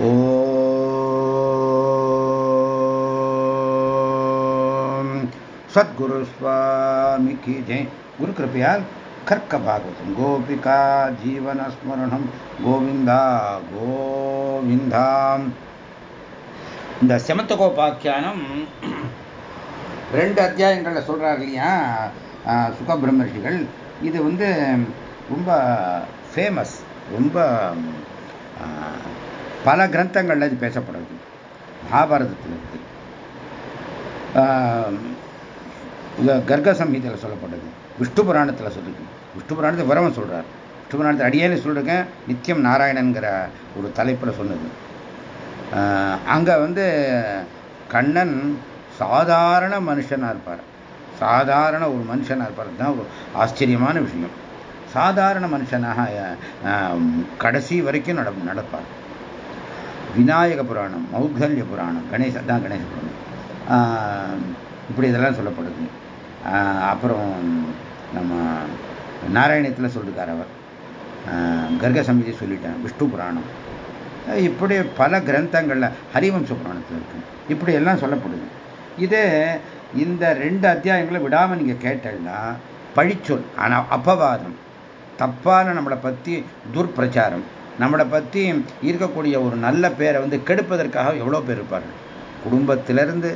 ஓம். சத்குரு சுவாமிக்கு ஜெய். குரு கிருப்பையால் கர்க்க பாகவதம் கோபிகா ஜீவனஸ்மரணம். கோவிந்தா கோவிந்தாம் இந்த செமத்தகோபாக்கியானம் ரெண்டு அத்தியாயங்களில் சொல்கிறார் இல்லையா? சுகபிரம்மர்ஷிகள். இது வந்து ரொம்ப ஃபேமஸ் ரொம்ப பல கிரந்தங்களில் இது பேசப்படுறது மகாபாரதத்தில் இருக்கு கர்க சம்ஹீதையில் சொல்லப்படுது. விஷ்ணு புராணத்தில் சொல்லிருக்கு விஷ்ணு புராணத்தை விரவம் சொல்கிறார் விஷ்ணு புராணத்தை அடியேன்னு சொல்லிருக்கேன். நித்தியம் நாராயணன்கிற ஒரு தலைப்பில் சொன்னது. அங்கே வந்து கண்ணன் சாதாரண மனுஷனாக இருப்பார். சாதாரண ஒரு மனுஷனாக இருப்பார். தான் ஒரு ஆச்சரியமான விஷயம். சாதாரண மனுஷனாக கடைசி வரைக்கும் நட நடப்பார். விநாயக புராணம் மௌகல்ய புராணம் கணேச தான் கணேச புராணம். இப்படி இதெல்லாம் சொல்லப்படுது. அப்புறம் நம்ம நாராயணத்தில் சொல்லிருக்கார் அவர். கர்க சமிதி சொல்லிட்டேன் விஷ்ணு புராணம். இப்படி பல கிரந்தங்களில் ஹரிவம்ச புராணத்தில் இருக்கு. இப்படி எல்லாம் சொல்லப்படுது. இதே இந்த ரெண்டு அத்தியாயங்களை விடாமல் நீங்கள் கேட்டீங்கன்னா பழிச்சொல் ஆனால் அப்பவாதம் தப்பான நம்மளை பற்றி துர்பிரச்சாரம் நம்மளை பற்றி இருக்கக்கூடிய ஒரு நல்ல பேரை வந்து கெடுப்பதற்காக எவ்வளோ பேர் இருப்பார்கள்? குடும்பத்திலேருந்து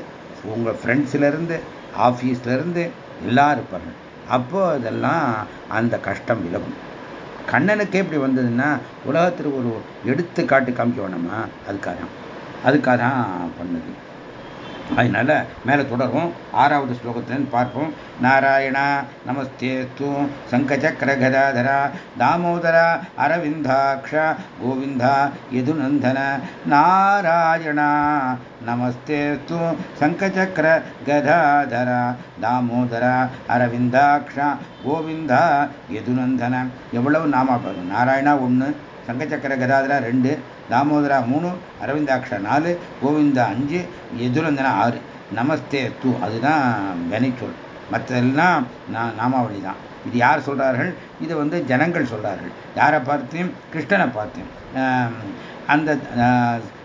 உங்கள் ஃப்ரெண்ட்ஸ்லேருந்து ஆஃபீஸ்லேருந்து எல்லாம் இருப்பார்கள். அப்போ அதெல்லாம் அந்த கஷ்டம் விலகும். கண்ணனுக்கே இப்படி வந்ததுன்னா உலகத்தில் ஒரு எடுத்து காட்டு காமிக்க வேணாமா? அதுக்காக தான் அதுக்காக தான் பண்ணுது. அதனால மேலே தொடரும் ஆறாவது ஸ்லோகத்திலேருந்து பார்ப்போம். நாராயணா நமஸ்தே தூ சங்கச்சக்கர கதாதரா தாமோதரா அரவிந்தாக்ஷா கோவிந்தா யதுநந்தன நாராயணா நமஸ்தே தூ சங்கச்சக்கர கதாதரா தாமோதரா அரவிந்தாக்ஷா கோவிந்தா யதுநந்தன. எவ்வளவு நாமா பாருங்க. நாராயணா ஒன்று சங்கச்சக்கர கதாதரா ரெண்டு தாமோதரா மூணு அரவிந்தாட்சா நாலு கோவிந்தா அஞ்சு எதுரந்தனா ஆறு. நமஸ்தே தூ அதுதான் வினைச்சொல் மற்றெல்லாம் நான் நாமாவளி தான். இது யார் சொல்கிறார்கள் இது வந்து ஜனங்கள் சொல்கிறார்கள் யாரை பார்த்தையும் கிருஷ்ணனை பார்த்தேன் அந்த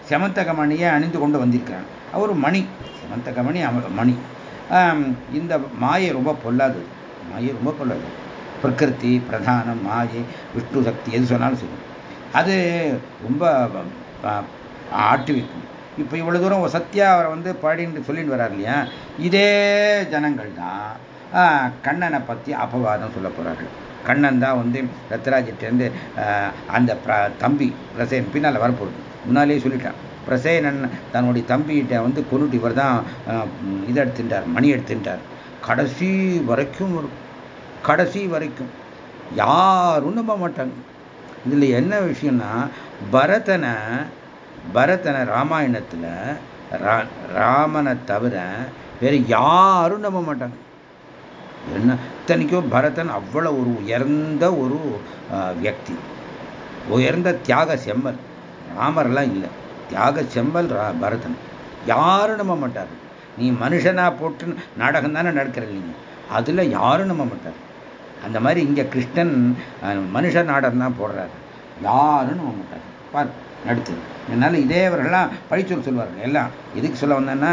செமந்தகமணியை அணிந்து கொண்டு வந்திருக்கிறான். அவர் மணி. செமந்தகமணி மணி. இந்த மாயை ரொம்ப பொல்லாது மாயை ரொம்ப பொல்லாது பிரகிருதி பிரதானம் மாயை விஷ்ணு சக்தி எது சொன்னாலும் சொல்லுவோம் அது ரொம்ப ஆட்டி வைக்கும். இப்போ இவ்வளோ தூரம் சத்யா அவரை வந்து பாடின்னு சொல்லிட்டு வர்றார் இல்லையா? இதே ஜனங்கள் தான் கண்ணனை பற்றி அபவாதம் சொல்ல போகிறார்கள் கண்ணன் தான் வந்து ரத்ராஜிட்டேருந்து அந்த தம்பி பிரசேன் பின்னால் வரப்போகுது. முன்னாலேயே சொல்லிட்டான். பிரசேனன் தன்னுடைய தம்பிகிட்ட வந்து கொண்டுட்டு இவர் தான் இதை எடுத்துட்டார் மணி எடுத்துட்டார். கடைசி வரைக்கும் கடைசி வரைக்கும் யாரும் நம்ப மாட்டாங்க. இதில் என்ன விஷயம்னா பரதனை பரதனை ராமாயணத்தில் ராமனை தவிர வேறு யாரும் நம்ப மாட்டாங்க. என்ன இத்தனைக்கும் பரதன் அவ்வளோ ஒரு உயர்ந்த ஒரு வியக்தி. உயர்ந்த தியாக செம்மல் ராமரெல்லாம் இல்லை. தியாக செம்மல் பரதன். யாரும் நம்ப மாட்டார். நீ மனுஷனாக போட்டு நாடகம் தானே நடக்கிற இல்லைங்க. அதில் யாரும் நம்ப மாட்டார். அந்த மாதிரி இங்கே கிருஷ்ணன் மனுஷ நாடகம் தான் போடுறாரு. யாரும் நம்ப மாட்டார் பார் நடித்தது அதனால் இதேவர்கள்லாம் பழிச்சொல் சொல்வார்கள். எல்லாம் எதுக்கு சொல்ல வந்தேன்னா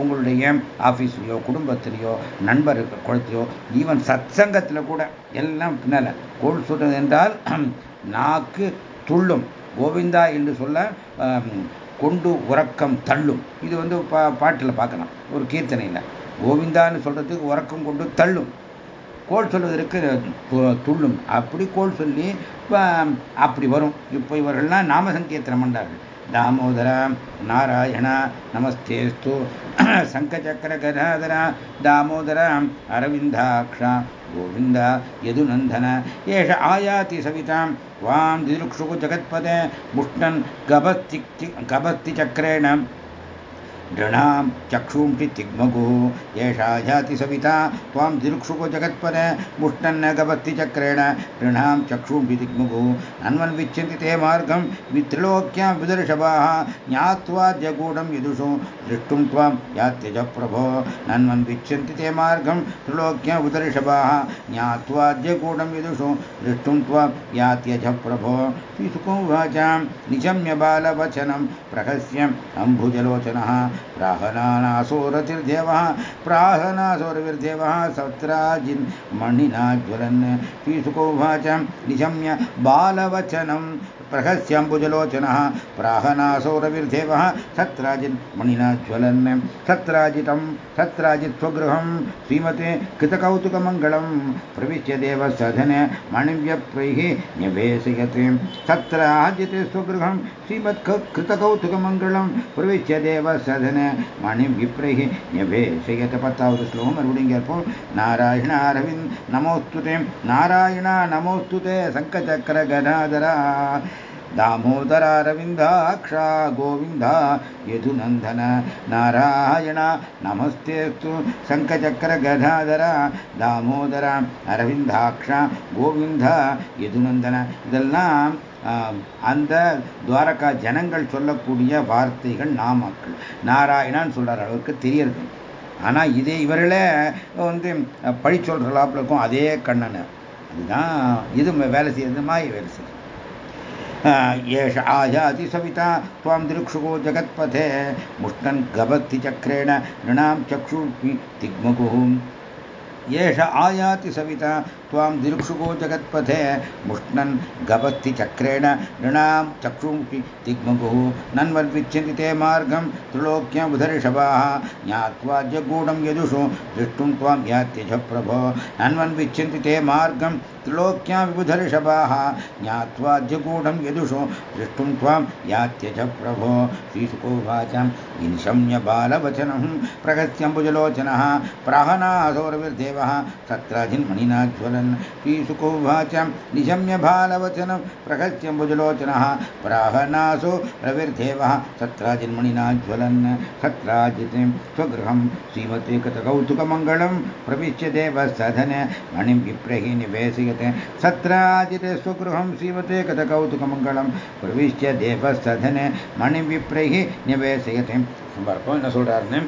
உங்களுடைய ஆஃபீஸ்லையோ குடும்பத்திலையோ நண்பர் குளத்திலையோ ஈவன் சத் சங்கத்தில் கூட எல்லாம் பின்னால். கோல் சொல்றது என்றால் நாக்கு துள்ளும். கோவிந்தா என்று சொல்ல கொண்டு உறக்கம் தள்ளும். இது வந்து பா பாட்டில் பார்க்கலாம். ஒரு கீர்த்தனையில். கோவிந்தான்னு சொல்கிறதுக்கு உறக்கம் கொண்டு தள்ளும். கோல் சொல்வதற்கு துள்ளும். அப்படி கோல் சொல்லி அப்படி வரும். இப்போ இவர்கள்லாம் நாம சங்கீர்த்தனம் பண்ணார்கள் தாமோதர நாராயண நமஸ்தேஸ்து சங்கச்சக்கர கதாதர தாமோதர அரவிந்தாக்ஷா கோவிந்த யதுநந்தன ஏஷ ஆயாதி சவிதாம் வாம் திருக்ஷுகு ஜகத்பதே புஷ்ணன் கபஸ்தி கபஸ்தி சக்கரேண नृणां चक्षुंषि तिग्मगुः एषा जाति सविता, त्वां दिरुक्षुको जगत्पदे, मुष्टन्न गवत्ति चक्रेण। नृणां चक्षुंषि दिग्मगुः नन्वन् विच्छन्ति ते मार्गं वित्रिलोक्यां विदर्शभाः। ज्ञात्वा जगूढं यदुषु, दृष्टुं त्वां यात्यज प्रभो नन्वन् विच्छन्ति ते मार्गं, त्रिलोक्यां विदर्शभाः। ज्ञात्वा जगूढं यदुषु, दृष्टुं त्वां यात्यज प्रभो श्रीसुकोवाचां निशम्य बालवचनं प्रहस्यम् अम्भुजलोचनः। प्राहनानासोरतिर्देवः प्राहनासोरविर्देवः सत्राजिन् मणिना ज्वलन् श्रीसुकोवाचां निशम्य बालवचनं प्रहस्यम्बुजलोचनः प्राहनासौरविर्देवः सत्राजिन् मणिना ज्वलन् सत्राजितं सत्राजित् स्वगृहं श्रीमते कृतकौतुकमङ्गलं प्रविश्य देवसधन मणिव्यप्रैः निवेशयते सत्राजिते स्वगृहं श्रीमत् कृतकौतुकमङ्गलं प्रविश्य देवसधन मणिविप्रैः निवेशयत பத்தாவது ஸ்லோகம் மறுபடியும் கேட்போம் நாராயண அரவிந்த் நமோஸ்துதே நாராயண நமோஸ்துதே சங்கச்சக்கர கதாதரா दामोदरारविन्दाक्षा गोविन्द यदुनन्दन नारायण नमस्तेस्तु शङ्खचक्रगदाधर தாமோதர அரவிந்தாக்ஷா கோவிந்தா எதுநந்தன இதெல்லாம் அந்த துவாரகா ஜனங்கள் சொல்லக்கூடிய வார்த்தைகள் நாமக்கள் நாராயணான்னு சொல்கிற அளவுக்கு தெரியறது ஆனால் இதே இவர்களே வந்து பழி சொல்கிறாப்புல இருக்கும் அதே கண்ணனை அதுதான் இது வேலை செய்யறது மாய வேலை செய்யுது येष आयाति सविता, त्वां दृक्षुको जगत्पथे। मुष्टन् गभक्ति चक्रेण नृणां चक्षुर्पि तिग्मकुः। येष आयाति सविता त्वां दिरुक्षुको जगत्पथे मुष्णन् गभक्ति चक्रेण नृणां चक्षुंषि दिग्मगुः नन्वद्विच्छन्ति ते मार्गं त्रिलोक्यमुधर्षभाः ज्ञात्वा जगूढं यदुषु दृष्टुं त्वां यात्यज प्रभो नन्वन्विच्छन्ति ते मार्गं त्रिलोक्यां विबुधर्षभाः ज्ञात्वा जगूढं यदुषु दृष्टुं त्वां यात्यज प्रभो श्रीसुकोवाचं निशम्य बालवचनं प्रगत्यम्बुजलोचनः। प्राहनासौरविर्देवः तत्राजिन्मणिना ज्वलन् श्रीसुकोवाच निशम्य बालवचनं प्रगत्यम्बुजलोचनः प्राहनासो रविर्देवः तत्राजिन्मणिना ज्वलन् तत्राजिते स्वगृहं श्रीमते कृतकौतुकमङ्गलं प्रविश्य देवसधन मणिं विप्रहि निवेशयते सत्राजिते स्वगृहं श्रीमते कृतकौतुकमङ्गलं प्रविश्य देवसधन मणिं विप्रहि निवेशयते பார்ப்போம் என்ன சொல்றாருன்னு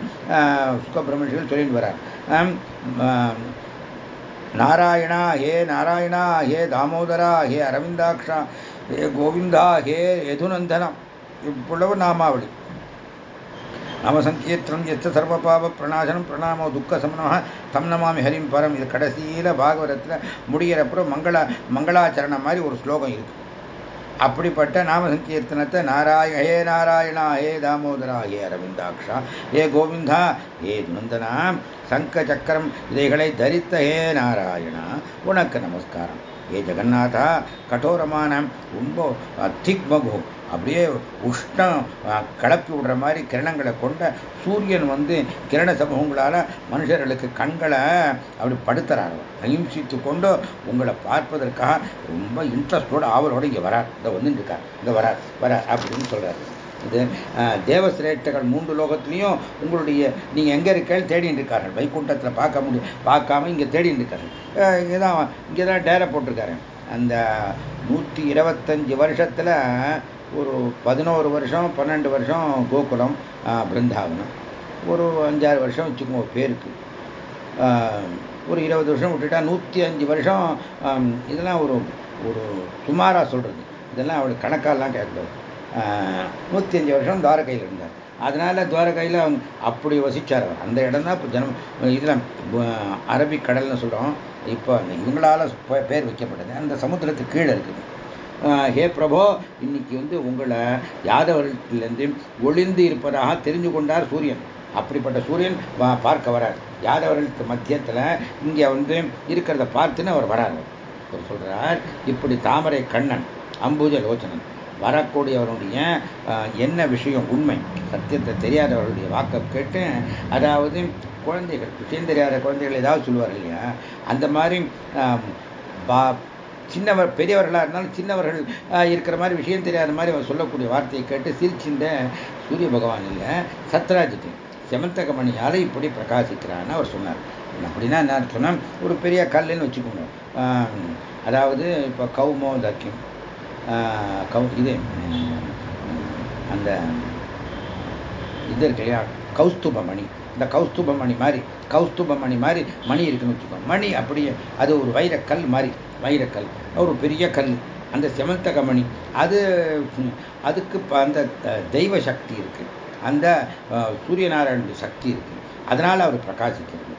சுக்கபிரமணிகள் சொல்லிட்டு வரார் நாராயணா ஹே நாராயணா ஹே தாமோதரா ஹே அரவிந்தாக்ஷா ஹே கோவிந்தா ஹே யதுநந்தனம் இவ்வளவு நாமாவளி நாமசங்கீர்த்தனம் எத்த சர்வபாவ பிரணாசனம் பிரணாமோ துக்க சமனமாக தம் நமாமி ஹரிம் பரம். இது கடைசியில் பாகவதத்தில் முடிகிறப்புறம் மங்கள மங்களாச்சரணம் மாதிரி ஒரு ஸ்லோகம் இருக்கு. அப்படிப்பட்ட நாம சங்கீர்த்தனத்தை நாராய ஹே நாராயணா ஹே தாமோதரா ஹே அரவிந்தாக்ஷா ஹே கோவிந்தா ஹே துனந்தனா சங்க சக்கரம் இதைகளை தரித்த ஹே நாராயணா உனக்கு நமஸ்காரம். ஹே ஜெகநாதா கடோரமான ரொம்ப திக்மகு. அப்படியே உஷ்ணம் கிளப்பி விடுற மாதிரி கிரணங்களை கொண்ட சூரியன் வந்து கிரண சமூகங்களால் மனுஷர்களுக்கு கண்களை அப்படி படுத்துறாங்க அஹிம்சித்து கொண்டு உங்களை பார்ப்பதற்காக ரொம்ப இன்ட்ரெஸ்டோடு ஆவலோடு இங்கே வரார். இதை வந்துட்டு இருக்கார். இங்கே வரார் வரார் அப்படின்னு சொல்கிறார் இது தேவசிரேஷ்டர்கள் மூன்று லோகத்திலையும் உங்களுடைய நீங்கள் எங்கே இருக்கேள் தேடிட்டு இருக்கார்கள் வைகுண்டத்தில் பார்க்க முடியும் பார்க்காம இங்கே தேடிட்டு இருக்கார்கள் இங்கே தான் இங்கே தான் டேரை போட்டிருக்காரு. அந்த நூற்றி இருபத்தஞ்சி வருஷத்தில் ஒரு பதினோரு வருஷம் பன்னெண்டு வருஷம் கோகுலம் பிருந்தாவனம். ஒரு அஞ்சாறு வருஷம் வச்சுக்கோங்க பேருக்கு. ஒரு இருபது வருஷம் விட்டுட்டா நூற்றி அஞ்சு வருஷம் இதெல்லாம் ஒரு ஒரு சுமாராக சொல்கிறது இதெல்லாம் அவளுக்கு கணக்காலாம் கேட்கக்கூடாது நூற்றி அஞ்சு வருஷம் துவாரகையில் இருந்தார். அதனால துவாரகையில் அப்படி வசித்தார் அந்த இடம் தான் இப்போ ஜனம் இதில் அரபிக் கடல்னு சொல்கிறோம் இப்போ இவங்களால் பேர் வைக்கப்பட்டது. அந்த சமுத்திரத்துக்கு கீழே இருக்குது. ஹே பிரபோ இன்னைக்கு வந்து உங்களை யாதவர்களிலிருந்து ஒளிந்து இருப்பதாக தெரிஞ்சு கொண்டார் சூரியன். அப்படிப்பட்ட சூரியன் பார்க்க வரார். யாதவர்களுக்கு மத்தியத்தில் இங்கே வந்து இருக்கிறத பார்த்துன்னு அவர் வரார். அவர் சொல்கிறார் இப்படி தாமரை கண்ணன் அம்புஜ லோச்சனன். வரக்கூடியவருடைய என்ன விஷயம் உண்மை? சத்தியத்தை தெரியாதவர்களுடைய வாக்கை கேட்டு அதாவது குழந்தைகள் விஷயம் தெரியாத குழந்தைகள் ஏதாவது சொல்லுவார் இல்லையா? அந்த மாதிரி சின்னவர் பெரியவர்களாக இருந்தாலும் சின்னவர்கள் இருக்கிற மாதிரி விஷயம் தெரியாத மாதிரி அவர் சொல்லக்கூடிய வார்த்தையை கேட்டு சிரிச்சின்ற சூரிய பகவான் இல்லை சத்ராஜித்து செமந்தகமணியால் இப்படி பிரகாசிக்கிறான்னு அவர் சொன்னார். அப்படின்னா என்ன சொன்னால் ஒரு பெரிய கல்லுன்னு வச்சுக்கோங்க. அதாவது இப்போ கௌமோ தக்கியம் இது அந்த இது இருக்கு இல்லையா கௌஸ்துபமணி இந்த கௌஸ்துபமணி மாதிரி கௌஸ்துபமணி மாதிரி மணி இருக்குன்னு வச்சுக்கோங்க மணி அப்படியே அது ஒரு வைரக்கல் மாதிரி வைரக்கல் ஒரு பெரிய கல் அந்த செமந்தக மணி அது அதுக்கு அந்த தெய்வ சக்தி இருக்கு அந்த சூரியநாராயண சக்தி இருக்கு அதனால அவர் பிரகாசிக்கிறது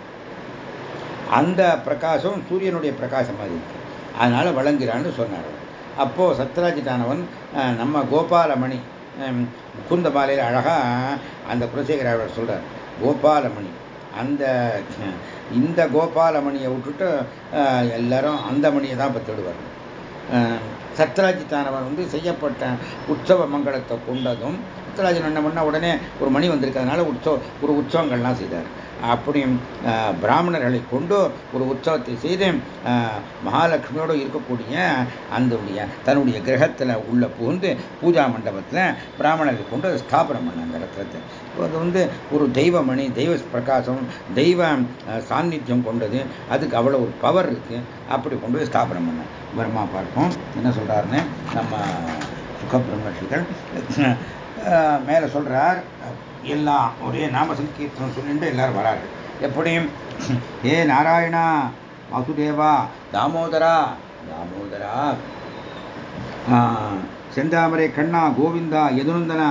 அந்த பிரகாசம் சூரியனுடைய பிரகாசம் மாதிரி இருக்கு அதனால வழங்குகிறான்னு சொன்னார் அப்போ சத்ராஜிதானவன் நம்ம கோபாலமணி முகுந்த மாலையில் அழகாக அந்த குலசேகராவர் சொல்கிறார் கோபாலமணி அந்த இந்த கோபாலமணியை விட்டுட்டு எல்லாரும் அந்த மணியை தான் பத்திடுவார் சத்ராஜித்தானவன் வந்து செய்யப்பட்ட உற்சவ மங்களத்தை கொண்டதும் சத்ராஜன் என்ன பண்ணால் உடனே ஒரு மணி வந்திருக்கிறதுனால உற்சவ ஒரு உற்சவங்கள்லாம் செய்தார். அப்படியும் பிராமணர்களை கொண்டு ஒரு உற்சவத்தை செய்து மகாலட்சுமியோடு இருக்கக்கூடிய அந்த தன்னுடைய கிரகத்தில் உள்ள புகுந்து பூஜா மண்டபத்தில் பிராமணர்களை கொண்டு ஸ்தாபனம் பண்ண அந்த ரத்னத்தை அது வந்து ஒரு தெய்வமணி தெய்வ பிரகாசம் தெய்வ சாநித்தியம் கொண்டது அதுக்கு அவ்வளோ ஒரு பவர் இருக்குது அப்படி கொண்டு போய் ஸ்தாபனம் பண்ண பிரம்மா பார்ப்போம். என்ன சொல்கிறாருன்னு நம்ம சுகபிரம்மர்ஷிகள் மேலே சொல்கிறார் எல்லாம் ஒரே நாம சங்கீர்த்தனம் சொல்லிட்டு எல்லாரும் வராரு எப்படியும் ஏ நாராயணா வாசுதேவா தாமோதரா தாமோதரா செந்தாமரை கண்ணா கோவிந்தா எதுநந்தனா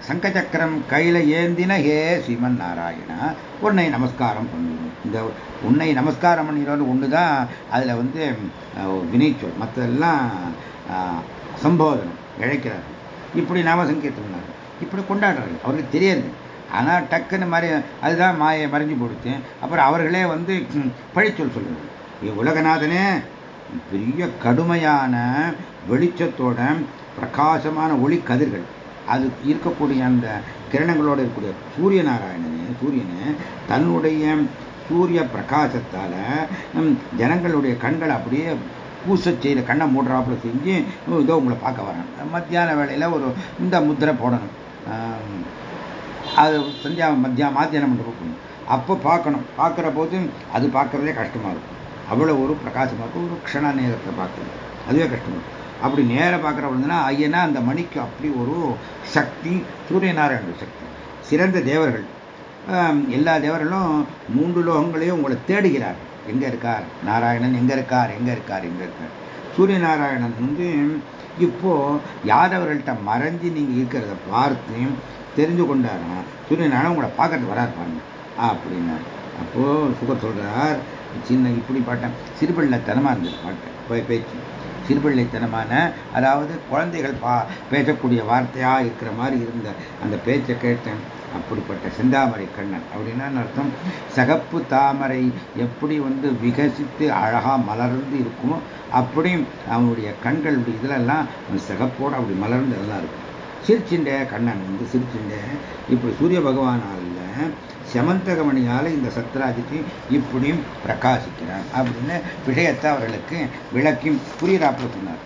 சங்கச்சக்கரம் கையில் ஏந்தின ஹே ஸ்ரீமன் நாராயணா உன்னை நமஸ்காரம் பண்ணணும் இந்த உன்னை நமஸ்காரம் பண்ணிடுறது ஒன்று தான் அதில் வந்து வினைச்சொல் மற்றெல்லாம் சம்போதனம் இழைக்கிறார் இப்படி நாம சங்கீர்த்தம் இப்படி கொண்டாடுறாங்க. அவருக்கு தெரியாது. ஆனால் டக்குன்னு மறை அதுதான் மாயை மறைஞ்சு போடுச்சு அப்புறம் அவர்களே வந்து பழிச்சொல் சொல்லுங்க உலகநாதனே பெரிய கடுமையான வெளிச்சத்தோட பிரகாசமான ஒளி கதிர்கள். அது இருக்கக்கூடிய அந்த கிரணங்களோடு இருக்கக்கூடிய சூரிய நாராயணனே சூரியனே தன்னுடைய சூரிய பிரகாசத்தால் ஜனங்களுடைய கண்கள் அப்படியே பூச செய்கிற கண்ணை மூடுறாப்புல செஞ்சு இதோ உங்களை பார்க்க வரேன் மத்தியான வேலையில் ஒரு இந்த முத்திரை போடணும். அது சந்தியா மத்தியா மாத்தியானம் பண்ணணும் அப்போ பார்க்கணும். பார்க்குற போது அது பார்க்குறதே கஷ்டமாக இருக்கும். அவ்வளோ ஒரு பிரகாசமாக இருக்கும். ஒரு க்ஷண நேரத்தை பார்க்கணும். அதுவே கஷ்டமாக இருக்கும். அப்படி நேரம் பார்க்குறவங்கன்னா ஐயனா அந்த மணிக்கு அப்படி ஒரு சக்தி சூரியநாராயண சக்தி. சிறந்த தேவர்கள். எல்லா தேவர்களும் மூன்று லோகங்களையும் உங்களை தேடுகிறார். எங்கே இருக்கார்? நாராயணன் எங்கே இருக்கார்? எங்கே இருக்கார்? எங்கே இருக்கார்? சூரிய நாராயணன் வந்து இப்போ யாதவர்கள்ட்ட மறைஞ்சு நீங்க இருக்கிறத பார்த்து தெரிஞ்சு கொண்டாருன்னா சூரிய உங்களை பார்க்கறது வராது பாருங்க அப்படின்னாரு. அப்போ சுகர் சொல்றார் சின்ன இப்படி பாட்டேன். சிறுபிள்ளைத்தனமா இருந்தது பாட்டு பேச்சு. சிறுபிள்ளைத்தனமான அதாவது குழந்தைகள் பா பேசக்கூடிய வார்த்தையா இருக்கிற மாதிரி இருந்த அந்த பேச்சை கேட்டேன். அப்படிப்பட்ட செந்தாமரை கண்ணன். அப்படின்னா அர்த்தம்? சகப்பு தாமரை எப்படி வந்து விகசித்து அழகாக மலர்ந்து இருக்குமோ அப்படி அவனுடைய கண்களுடைய இதுலெல்லாம் சிகப்போடு அப்படி மலர்ந்து எல்லாம் இருக்கும். சிரிச்சிண்ட கண்ணன் வந்து சிரிச்சிண்ட இப்படி சூரிய பகவானால் செமந்தகமணியால் இந்த சத்ராஜிக்கு இப்படியும் பிரகாசிக்கிறான் அப்படின்னு விஷயத்தை அவர்களுக்கு விளக்கி புரியிறாப்புல சொன்னார்.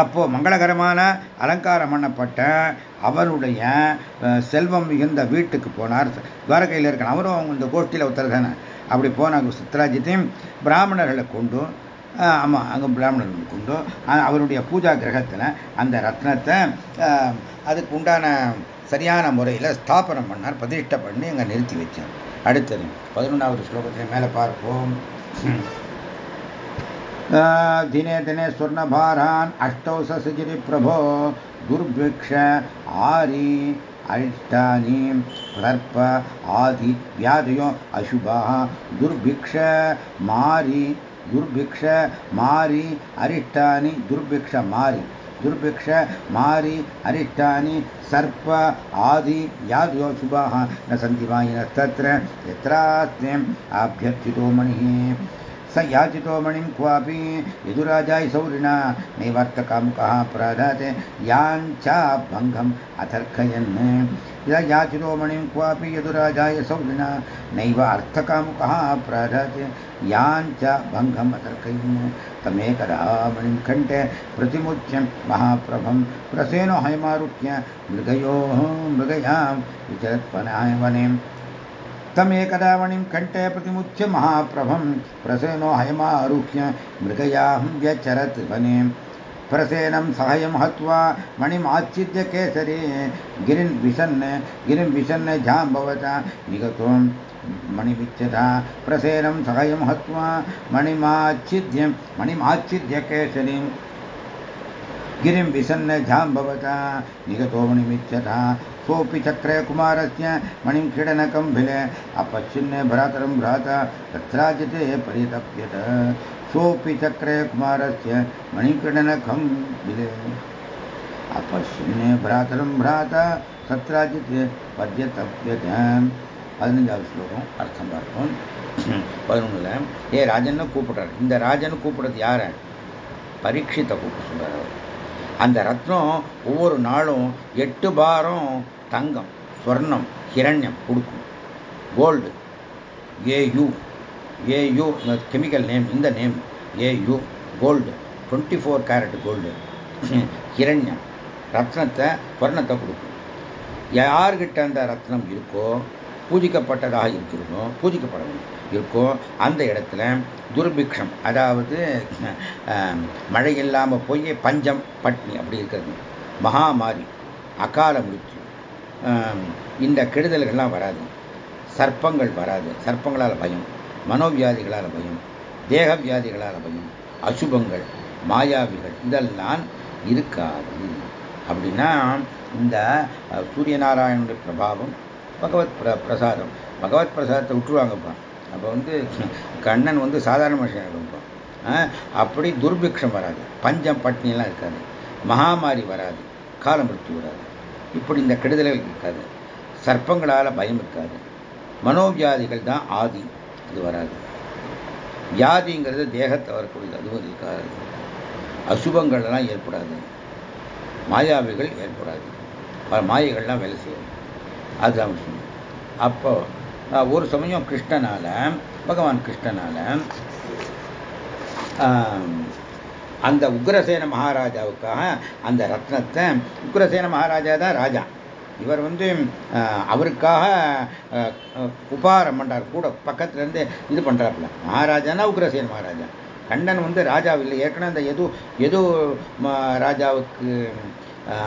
அப்போ மங்களகரமான அலங்காரம் பண்ணப்பட்ட அவருடைய செல்வம் மிகுந்த வீட்டுக்கு போனார் துவாரகையில் இருக்க அவரும் அவங்க இந்த கோஷ்டியில் ஒருத்தர் தானே அப்படி போன சித்ராஜித்தையும் பிராமணர்களை கொண்டு ஆமாம் அங்கே பிராமணர்கள் கொண்டு அவருடைய பூஜா கிரகத்தில் அந்த ரத்னத்தை அதுக்கு உண்டான சரியான முறையில் ஸ்தாபனம் பண்ணார் பிரதிஷ்டை பண்ணி அங்கே நிறுத்தி வச்சார் அடுத்தது பதினொன்றாவது ஸ்லோகத்தில் மேலே பார்ப்போம் दिने दिने स्वर्णभारान् अष्टौ ससजिरि प्रभो दुर्भिक्ष आरि अरिष्टानि सर्प आदि व्याधयो अशुभाः। दुर्भिक्ष मारि दुर्भिक्ष मारि, अरिष्टानि, दुर्भिक्ष मारि दुर्भिक्ष मारि, अरिष्टानि, सर्प आदि व्याधयो शुभाः न सन्ति वायिनस्तत्र यत्रास्ते अभ्यर्थितो मणिः। स याचितो मणिं क्वापि यदुराजाय सौरिणा नैवार्थकामुकः प्रदते याञ्चाभङ्गम् अथर्कयन् यदा याचितो मणिं क्वापि यदुराजाय सौरिणा, नैव अर्थकामुकः प्रदते याञ्च भङ्गम् अथर्कयन् तमेकदा मणिं कण्ठे प्रतिमुच्य महाप्रभं, प्रसेनो हैमारुह्य मृगयोः मृगयां विचरत्वनाय वने। तमेकदा मणिं कण्ठे प्रतिमुच्य महाप्रभं प्रसेनो हयमारुह्य मृगयाहं व्यचरत् वने। प्रसेनं सहयं हत्वा मणिमाच्छिद्य केसरे गिरिन् विशन् गिरिं विशन् जाम्बवता निगतो मणिविच्यता प्रसेनं सहयं हत्वा मणिमाच्छिद्य मणिमाच्छिद्य गिरिं विसन्न जाम्बवता निगतो मणिमिच्छता सोऽपि चक्रे कुमारस्य मणिं क्रीडनकं भिले अपश्चिन्ने भ्रातरं भ्राता तत्राजिते परितप्यत सोऽपि चक्रे कुमारस्य मणिं क्रीडनकं भिले अपश्चिन्ने भ्रातरं भ्राता சத்ராஜித் பத்யதப்யதம் பதினஞ்சாவது ஸ்லோகம் அர்த்தம் பார்ப்போம் பதினொன்றுல ஏ ராஜன்னு கூப்பிடுறாரு இந்த ராஜன் கூப்பிடுறது யார பரீட்சித்தை கூப்பிட சொல்றாரு அவர் அந்த ரத்னம் ஒவ்வொரு நாளும் எட்டு பாரம் தங்கம் ஸ்வர்ணம் ஹிரண்யம் கொடுக்கும். Gold. AU AU chemical name இந்த name. AU gold twenty four carat gold ஹிரண்யம். ரத்னத்தை ஸ்வர்ணத்தை கொடுக்கும். யார்கிட்ட அந்த ரத்னம் இருக்கோ பூஜிக்கப்பட்டதாக இருக்கிறதோ பூஜிக்கப்பட வேண்டும். இருக்கோ அந்த இடத்துல துர்பிக்ஷம் அதாவது மழை இல்லாமல் போய் பஞ்சம் பட்னி அப்படி இருக்கிறது. மகாமாரி அகால முடிச்சு இந்த கெடுதல்கள்லாம் வராது. சர்ப்பங்கள் வராது. சர்ப்பங்களால் பயம். மனோவியாதிகளால் பயம். தேக வியாதிகளால் பயம். அசுபங்கள் மாயாவிகள் இதெல்லாம் இருக்காது. அப்படின்னா இந்த சூரியநாராயணனுடைய பிரபாவம் பகவத் பிர பிரசாதம். பகவத் பிரசாதத்தை விட்டுருவாங்கப்பா. அப்போ வந்து கண்ணன் வந்து சாதாரண மனுஷன் இருப்பான் அப்படி துர்பிக்ஷம் வராது. பஞ்சம் பட்னியெல்லாம் இருக்காது. மகாமாரி வராது. காலமிருத்தி வராது. இப்படி இந்த கெடுதல்கள் இருக்காது. சர்ப்பங்களால் பயம் இருக்காது. மனோவியாதிகள் தான் ஆதி. அது வராது. வியாதிங்கிறது தேகத்தை வரக்கூடியது. அதுவும் இருக்காது. அசுபங்கள்லாம் ஏற்படாது. மாயாவிகள் ஏற்படாது. மாயைகள்லாம் வேலை செய்யும் அதுதான் அப்போ ஒரு சமயம் கிருஷ்ணனால பகவான் கிருஷ்ணனால அந்த உக்ரசேன மகாராஜாவுக்காக அந்த ரத்னத்தை உக்ரசேன மகாராஜா தான் ராஜா. இவர் வந்து அவருக்காக உபாரம் பண்ணார் கூட பக்கத்துல இருந்து இது பண்றாப்புல. மகாராஜானா உக்ரசேன மகாராஜா? கண்ணன் வந்து ராஜாவில்லை ஏற்கனவே அந்த எது எது ராஜாவுக்கு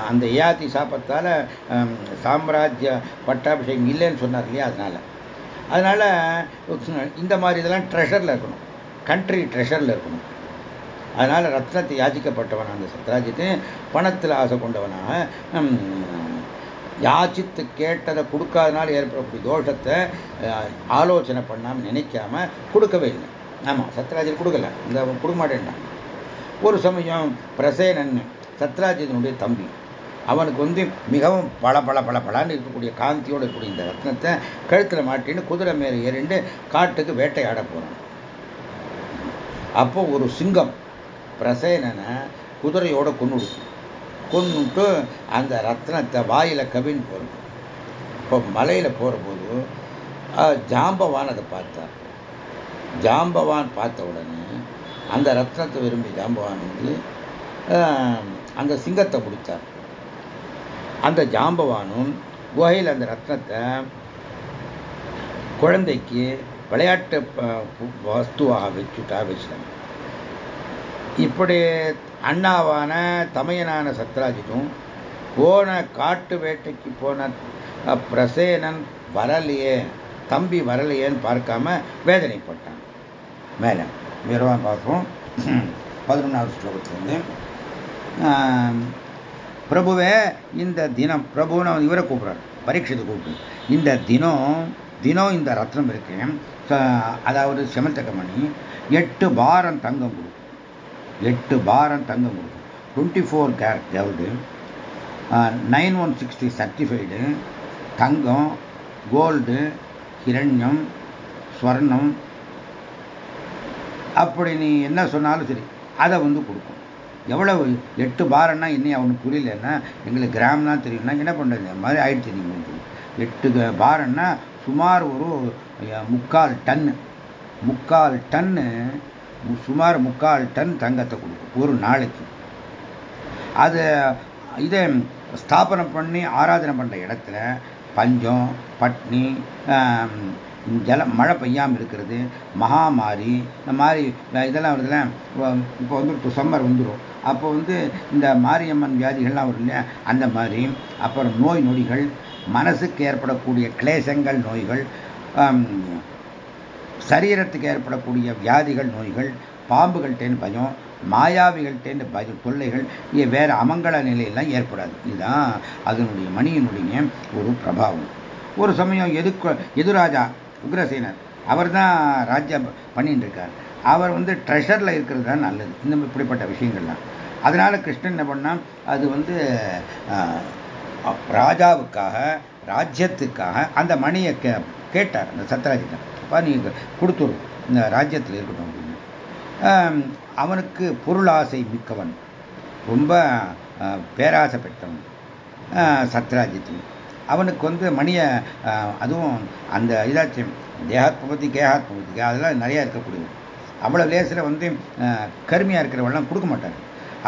அந்த ஏயாத்தி சாப்பத்தால் சாம்ராஜ்ய பட்டாபிஷேகம் இல்லைன்னு சொன்னார் இல்லையா அதனால். அதனால் இந்த மாதிரி இதெல்லாம் ட்ரெஷரில் இருக்கணும். கண்ட்ரி ட்ரெஷரில் இருக்கணும். அதனால் ரத்னத்தை யாச்சிக்கப்பட்டவன் அந்த சத்ராஜித்து பணத்தில் ஆசை கொண்டவனாக யாச்சித்து கேட்டதை கொடுக்காதனால ஏற்படக்கூடிய தோஷத்தை ஆலோசனை பண்ணாமல் நினைக்காம கொடுக்கவே இல்லை. ஆமாம் சத்ராஜன் கொடுக்கல. இந்த கொடுக்க மாட்டேன்டான் ஒரு சமயம் பிரசேனன் சத்ராஜினுடைய தம்பி. அவனுக்கு வந்து மிகவும் பல பல பல பலான்னு இருக்கக்கூடிய காந்தியோடு இருக்கக்கூடிய இந்த ரத்னத்தை கழுத்தில் மாட்டின்னு குதிரை மேலே ஏறிண்டு காட்டுக்கு வேட்டையாட போகிறான் அப்போ ஒரு சிங்கம் பிரசேனனை குதிரையோட கொண்டு கொண்டுட்டு அந்த ரத்னத்தை வாயில் கவின்னு போகிறது இப்போ மலையில் போகிறபோது ஜாம்பவான் அதை பார்த்தார். ஜாம்பவான் பார்த்த உடனே அந்த ரத்னத்தை விரும்பி ஜாம்பவான் வந்து அந்த சிங்கத்தை பிடிச்சார். அந்த ஜாம்பவானும் குகையில் அந்த ரத்னத்தை குழந்தைக்கு விளையாட்டு வஸ்துவாக வச்சுட்டா வச்சுட்டாங்க. இப்படி அண்ணாவான தமையனான சத்ராஜிக்கும் போன காட்டு வேட்டைக்கு போன பிரசேனன் வரலையே தம்பி வரலையேன்னு பார்க்காம வேதனைப்பட்டான். மேலே விரவா பார்ப்போம். பதினொன்றாவது ஸ்லோகத்திலிருந்து. பிரபுவே இந்த தினம் பிரபுன்னு வந்து இவரை கூப்பிட்றாரு. பரீட்சத்தை கூப்பிட்டு இந்த தினம் தினம் இந்த ரத்னம் இருக்கு. அதாவது செமல்தக்கமணி எட்டு பாரம் தங்கம் கொடுக்கும் எட்டு பாரம் தங்கம் கொடுக்கும் twenty four carat gold nine one sixty certified. தங்கம் கோல்டு ஹிரண்யம் ஸ்வர்ணம். அப்படி நீ என்ன சொன்னாலும் சரி அதை வந்து கொடுக்கும். எவ்வளவு எட்டு பாரன்னா இன்னும் அவனுக்கு புரியலன்னா எங்களுக்கு கிராம்லாம் தெரியும்னா என்ன பண்ணுறது இந்த மாதிரி ஆயிடுச்சு நீங்கள் எட்டு பாரன்னா சுமார் ஒரு முக்கால் டன்னு முக்கால் டன்னு சுமார் முக்கால் டன் தங்கத்தை கொடுக்கும். ஒரு நாளைக்கு. அது இதை ஸ்தாபனம் பண்ணி ஆராதனை பண்ணுற இடத்துல பஞ்சம் பட்னி ஜலம் மழை பெய்யாமல் இருக்கிறது மகாமாரி இந்த மாதிரி இதெல்லாம் வருதுல இப்போ வந்து சம்மர் வந்துடும் அப்போ வந்து இந்த மாரியம்மன் வியாதிகள்லாம் வரும் இல்லையா? அந்த மாதிரி. அப்புறம் நோய் நொடிகள் மனசுக்கு ஏற்படக்கூடிய கிளேசங்கள் நோய்கள் சரீரத்துக்கு ஏற்படக்கூடிய வியாதிகள் நோய்கள் பாம்புகள்கிட்டேன்னு பயம் மாயாவிகள்கிட்டேன்னு பய தொல்லைகள் வேறு அமங்கல நிலையெல்லாம் ஏற்படாது. இதுதான் அதனுடைய மணியினுடைய ஒரு பிரபாவம். ஒரு சமயம் எது எதுராஜா உக்ரசேனர். அவர் தான் ராஜ்யம் பண்ணிட்டு இருக்கார் அவர் வந்து ட்ரெஷரில் இருக்கிறது தான் நல்லது. இந்த இப்படிப்பட்ட விஷயங்கள்லாம். அதனால கிருஷ்ணன் என்ன பண்ணால் அது வந்து ராஜாவுக்காக ராஜ்யத்துக்காக அந்த மணியை கே கேட்டார். அந்த சத்ராஜித்தன் அப்பா நீ கொடுத்துரு. இந்த ராஜ்யத்தில் இருக்கட்டும் அப்படின்னு. அவனுக்கு பொருளாசை மிக்கவன். ரொம்ப பேராசை பெற்றவன். சத்ராஜ்யத்தின் அவனுக்கு வந்து மணியை அதுவும் அந்த இதாச்சும் கேகாத் பகுதி அதெல்லாம் நிறையா இருக்கக்கூடியது. அவ்வளோ லேசில் வந்து கருமையாக இருக்கிறவெல்லாம் கொடுக்க மாட்டாங்க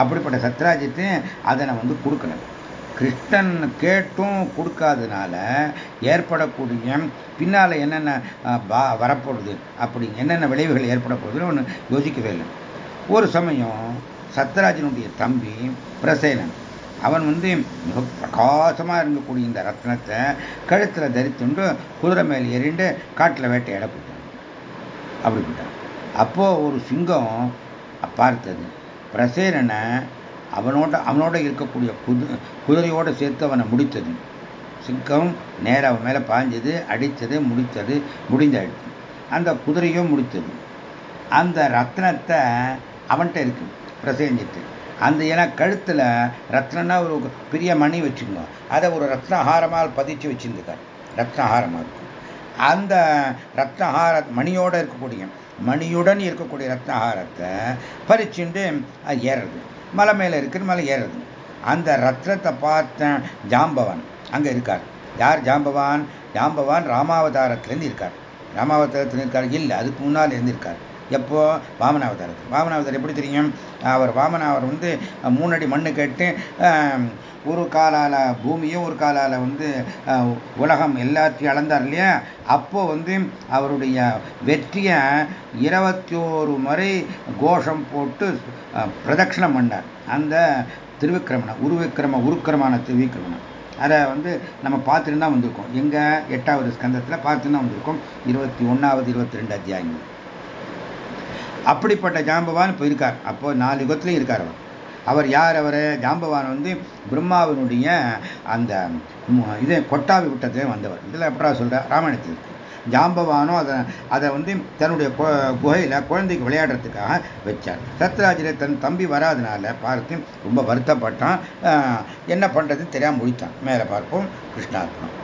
அப்படிப்பட்ட சத்ராஜித்து அதை நான் வந்து கொடுக்கணும். கிருஷ்ணன் கேட்டும் கொடுக்காதனால ஏற்படக்கூடிய பின்னால் என்னென்ன வரப்போகுது அப்படி என்னென்ன விளைவுகள் ஏற்பட போகுதுன்னு ஒன்று யோசிக்கவே இல்லை. ஒரு சமயம் சத்ராஜனுடைய தம்பி பிரசேனன் அவன் வந்து மிக பிரகாசமாக இருக்கக்கூடிய இந்த ரத்னத்தை கழுத்தில் தரித்துண்டு குதிரை மேல் எறிண்டு காட்டில் வேட்டையாட போயிட்டான். அப்படி போயிட்டான். ஒரு சிங்கம் பார்த்தது. பிரசேரனை அவனோட அவனோட இருக்கக்கூடிய குது குதிரையோடு சேர்த்து அவனை முடித்தது. சிங்கம் நேராக அவன் மேலே பாஞ்சது அடித்தது முடித்தது முடிந்தாயிடுச்சு. அந்த குதிரையும் முடித்தது. அந்த ரத்னத்தை அவன்கிட்ட இருக்கு பிரசேஞ்சிட்டு அந்த ஏன்னா கழுத்தில் ரத்னம்னா ஒரு பெரிய மணி வச்சுக்கணும் அதை ஒரு ரத்னஹாரமாக பதிச்சு வச்சுருந்துக்கார் ரத்னஹாரமாக இருக்கும். அந்த ரத்னஹார மணியோடு இருக்கக்கூடிய மணியுடன் இருக்கக்கூடிய ரத்னஹாரத்தை பறிச்சுண்டு அது ஏறுறது. மலை மேலே இருக்கிற மலை ஏறுறது. அந்த ரத்னத்தை பார்த்த ஜாம்பவான் அங்கே இருக்கார். யார் ஜாம்பவான்? ஜாம்பவான் ராமாவதாரத்திலேருந்து இருக்கார். ராமாவதாரத்தில் இருக்கார். இல்லை அதுக்கு முன்னால் இருந்திருக்கார். எப்போ? வாமனாவதாரத்தில். வாமனாவதாரம் எப்படி தெரியும்? அவர் வாமன அவர் வந்து மூணடி மண்ணு கேட்டு ஒரு காலால் பூமியும் ஒரு காலால் வந்து உலகம் எல்லாத்தையும் அளந்தார் இல்லையா? அப்போது வந்து அவருடைய வெற்றியை இருபத்தி ஓரு முறை கோஷம் போட்டு பிரதட்சிணம் பண்ணார். அந்த திருவிக்கிரமணம் உருவிக்கிரம உருக்கிரமான திருவிக்கிரமணம். அதை வந்து நம்ம பார்த்துட்டு தான் வந்திருக்கோம். எங்கள் எட்டாவது ஸ்கந்தத்தில் பார்த்துட்டு தான் வந்திருக்கோம். இருபத்தி ஒன்றாவது இருபத்தி ரெண்டு அத்தியாயங்கள். அப்படிப்பட்ட ஜாம்பவான் இப்போ இருக்கார் அப்போ நாலு யுகத்துலையும் இருக்கார் அவர். அவர் யார் அவர்? ஜாம்பவான் வந்து பிரம்மாவினுடைய அந்த இதே கொட்டாவி விட்டத்திலே வந்தவர். இதில் எப்படா சொல்கிறார் ராமாயணத்தில் ஜாம்பவானும் அதை அதை வந்து தன்னுடைய குகையில் குழந்தைக்கு விளையாடுறதுக்காக வச்சார். சத்ராஜில தன் தம்பி வராதனால பார்த்து ரொம்ப வருத்தப்பட்டான். என்ன பண்ணுறதுன்னு தெரியாமல் முடித்தான் மேலே பார்ப்போம். கிருஷ்ணார்ப்பணம்